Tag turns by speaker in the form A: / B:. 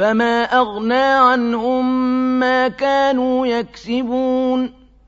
A: فما أغنى عنهم ما كانوا يكسبون